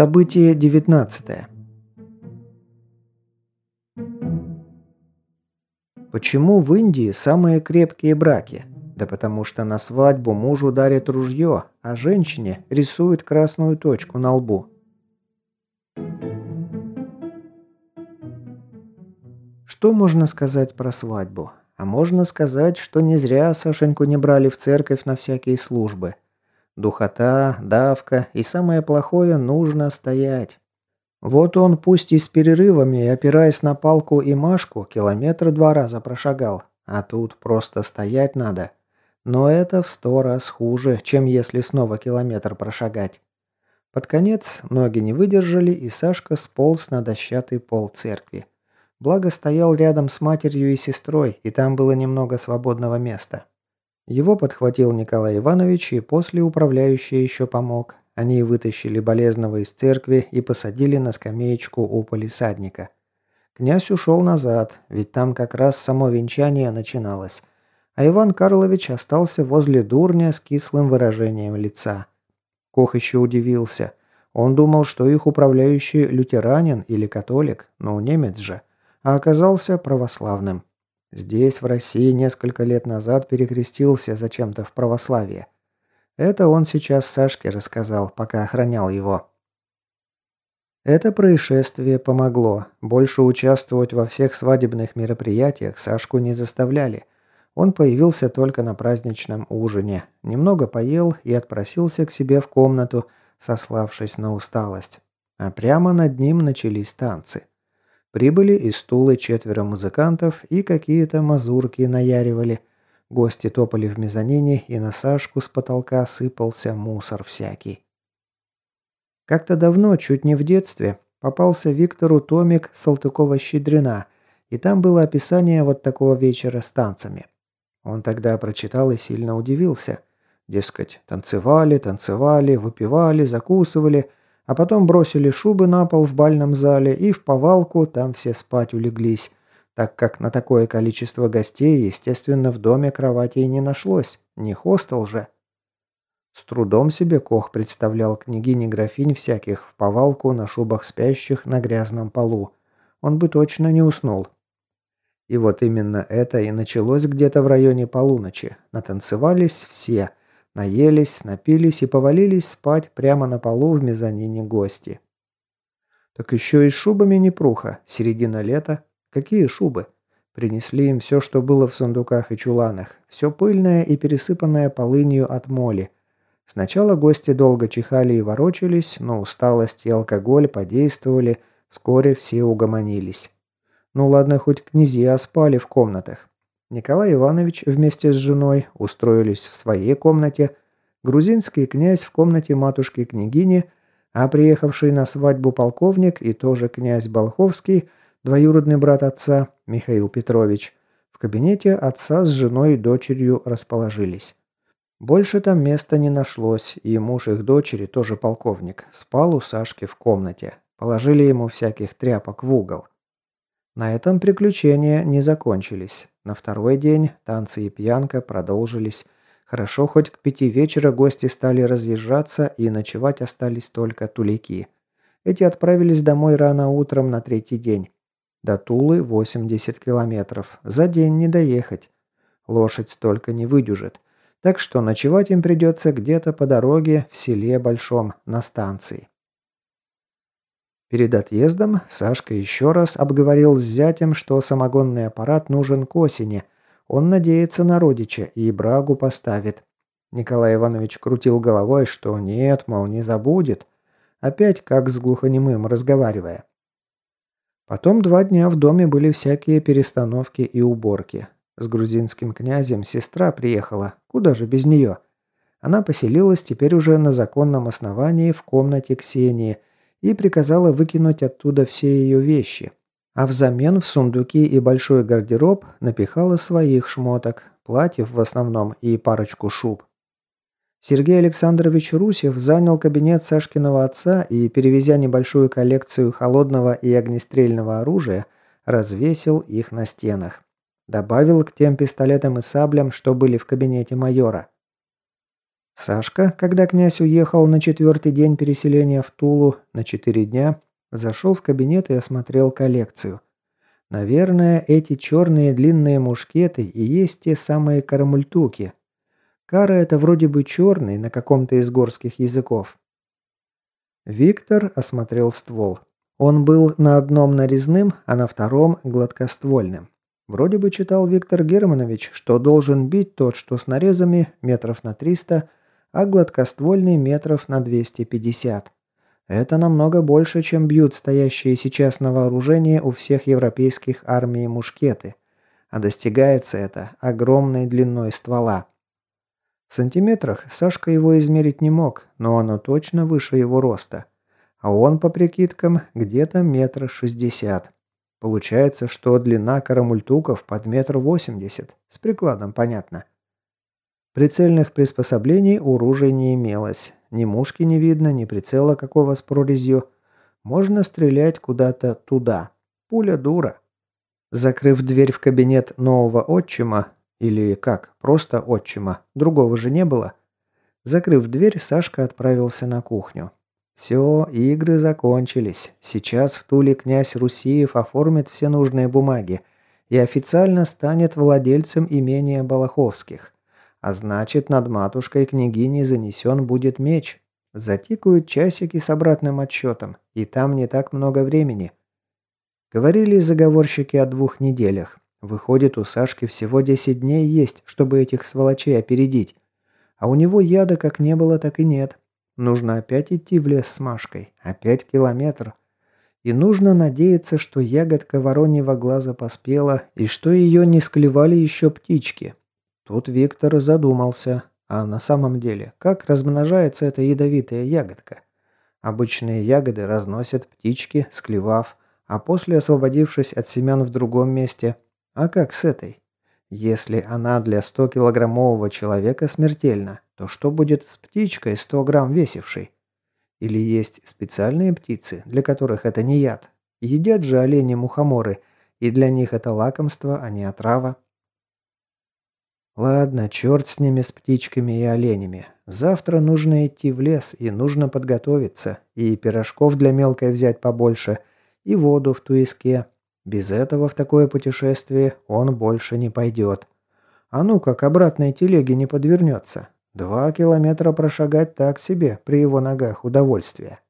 Событие 19. Почему в Индии самые крепкие браки? Да потому что на свадьбу мужу дарят ружье, а женщине рисуют красную точку на лбу. Что можно сказать про свадьбу? А можно сказать, что не зря Сашеньку не брали в церковь на всякие службы. Духота, давка и самое плохое – нужно стоять. Вот он, пусть и с перерывами, опираясь на палку и Машку, километр два раза прошагал, а тут просто стоять надо – но это в сто раз хуже, чем если снова километр прошагать. Под конец ноги не выдержали, и Сашка сполз на дощатый пол церкви. Благо стоял рядом с матерью и сестрой, и там было немного свободного места. Его подхватил Николай Иванович, и после управляющий еще помог. Они вытащили болезного из церкви и посадили на скамеечку у полисадника. Князь ушел назад, ведь там как раз само венчание начиналось а Иван Карлович остался возле дурня с кислым выражением лица. Кох еще удивился. Он думал, что их управляющий лютеранин или католик, ну немец же, а оказался православным. Здесь, в России, несколько лет назад перекрестился зачем-то в православие. Это он сейчас Сашке рассказал, пока охранял его. Это происшествие помогло. Больше участвовать во всех свадебных мероприятиях Сашку не заставляли. Он появился только на праздничном ужине, немного поел и отпросился к себе в комнату, сославшись на усталость. А прямо над ним начались танцы. Прибыли и стулы четверо музыкантов и какие-то мазурки наяривали. Гости топали в мезонине, и на Сашку с потолка сыпался мусор всякий. Как-то давно, чуть не в детстве, попался Виктору томик Салтыкова-Щедрина, и там было описание вот такого вечера с танцами. Он тогда прочитал и сильно удивился. Дескать, танцевали, танцевали, выпивали, закусывали, а потом бросили шубы на пол в бальном зале и в повалку там все спать улеглись, так как на такое количество гостей, естественно, в доме кроватей не нашлось, не хостел же. С трудом себе Кох представлял княгини графинь всяких в повалку на шубах спящих на грязном полу. Он бы точно не уснул. И вот именно это и началось где-то в районе полуночи. Натанцевались все, наелись, напились и повалились спать прямо на полу в мезонине гости. Так еще и шубами непруха, середина лета. Какие шубы? Принесли им все, что было в сундуках и чуланах, все пыльное и пересыпанное полынью от моли. Сначала гости долго чихали и ворочались, но усталость и алкоголь подействовали, вскоре все угомонились. Ну ладно, хоть князья спали в комнатах. Николай Иванович вместе с женой устроились в своей комнате, грузинский князь в комнате матушки-княгини, а приехавший на свадьбу полковник и тоже князь Болховский, двоюродный брат отца, Михаил Петрович, в кабинете отца с женой и дочерью расположились. Больше там места не нашлось, и муж их дочери, тоже полковник, спал у Сашки в комнате. Положили ему всяких тряпок в угол. На этом приключения не закончились. На второй день танцы и пьянка продолжились. Хорошо, хоть к пяти вечера гости стали разъезжаться, и ночевать остались только тулики. Эти отправились домой рано утром на третий день. До Тулы 80 километров. За день не доехать. Лошадь столько не выдюжит. Так что ночевать им придется где-то по дороге в селе Большом на станции. Перед отъездом Сашка еще раз обговорил с зятем, что самогонный аппарат нужен к осени. Он надеется на родича и брагу поставит. Николай Иванович крутил головой, что нет, мол, не забудет. Опять как с глухонемым разговаривая. Потом два дня в доме были всякие перестановки и уборки. С грузинским князем сестра приехала. Куда же без нее? Она поселилась теперь уже на законном основании в комнате Ксении – и приказала выкинуть оттуда все ее вещи. А взамен в сундуки и большой гардероб напихала своих шмоток, платьев в основном и парочку шуб. Сергей Александрович Русев занял кабинет Сашкиного отца и, перевезя небольшую коллекцию холодного и огнестрельного оружия, развесил их на стенах. Добавил к тем пистолетам и саблям, что были в кабинете майора. Сашка, когда князь уехал на четвертый день переселения в Тулу на четыре дня, зашел в кабинет и осмотрел коллекцию. Наверное, эти черные длинные мушкеты и есть те самые карамультуки. Кара это вроде бы черный на каком-то из горских языков. Виктор осмотрел ствол. Он был на одном нарезным, а на втором гладкоствольным. Вроде бы читал Виктор Германович, что должен бить тот, что с нарезами метров на 300, а гладкоствольный метров на 250. Это намного больше, чем бьют стоящие сейчас на вооружении у всех европейских армий мушкеты. А достигается это огромной длиной ствола. В сантиметрах Сашка его измерить не мог, но оно точно выше его роста. А он, по прикидкам, где-то метр шестьдесят. Получается, что длина карамультуков под метр восемьдесят. С прикладом понятно. Прицельных приспособлений у ружей не имелось. Ни мушки не видно, ни прицела какого с прорезью. Можно стрелять куда-то туда. Пуля дура. Закрыв дверь в кабинет нового отчима, или как, просто отчима, другого же не было. Закрыв дверь, Сашка отправился на кухню. Все, игры закончились. Сейчас в Туле князь Русиев оформит все нужные бумаги и официально станет владельцем имения Балаховских. А значит, над матушкой княгини занесен будет меч. Затикают часики с обратным отсчетом, и там не так много времени. Говорили заговорщики о двух неделях. Выходит, у Сашки всего 10 дней есть, чтобы этих сволочей опередить. А у него яда как не было, так и нет. Нужно опять идти в лес с Машкой. Опять километр. И нужно надеяться, что ягодка вороньего глаза поспела, и что ее не склевали еще птички. Тут Виктор задумался, а на самом деле, как размножается эта ядовитая ягодка? Обычные ягоды разносят птички, склевав, а после освободившись от семян в другом месте. А как с этой? Если она для 100-килограммового человека смертельна, то что будет с птичкой 100 грамм весившей? Или есть специальные птицы, для которых это не яд? Едят же олени-мухоморы, и для них это лакомство, а не отрава. Ладно, черт с ними, с птичками и оленями. Завтра нужно идти в лес, и нужно подготовиться, и пирожков для мелкой взять побольше, и воду в туиске. Без этого в такое путешествие он больше не пойдет. А ну как обратной телеге не подвернется. Два километра прошагать так себе, при его ногах удовольствие.